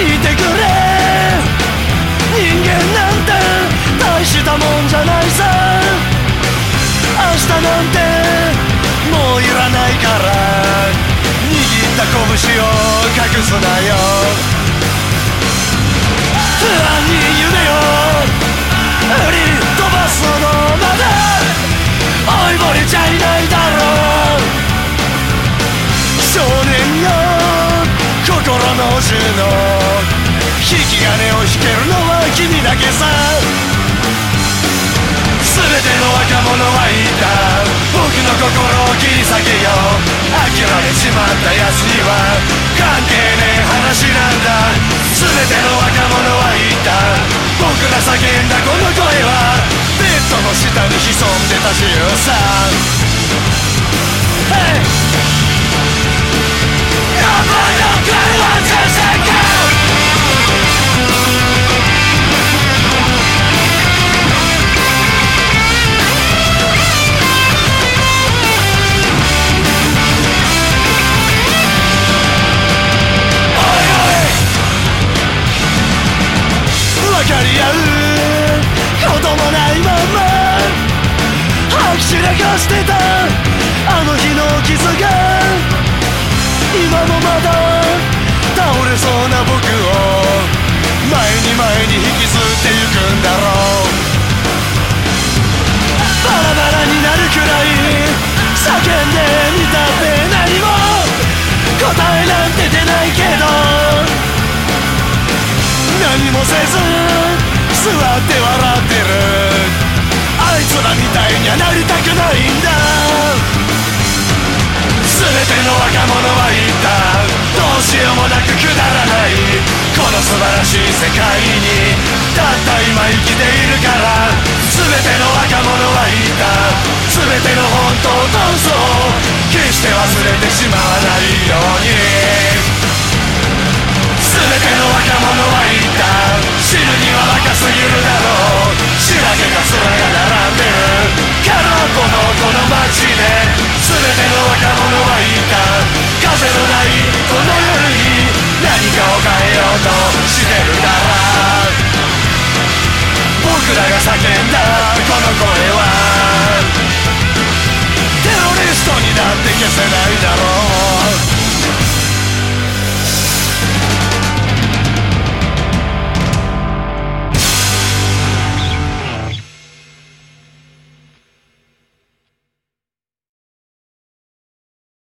聞いてくれ。人間なんて大したもんじゃないさ。明日なんてもういらないから。握った拳を隠すなよ。引き金を引けるのは君だけさ。全ての若者はいた。僕の心を切り裂けよ。う諦めちまった奴には関係ねえ話なんだ。全ての若者はいた。僕が叫んだこの声はベッドの下に潜んでた自由さ。吐き散らかしてた。あの日の傷が今もまだ倒れそうな僕を。前に前に引きずってゆくんだろう。バラバラになるくらい叫んでみたって何も。答えなんて出ないけど。何もせず座って笑ってる。あいつらみたいにはなりたくないんだ。全ての若者は言った。どうしようもなくくだらない。この素晴らしい世界にたった今生きているから。全ての若者は言った。全ての本当と嘘を決して忘れてしまわないように。全ての若者はいた。風のないこの世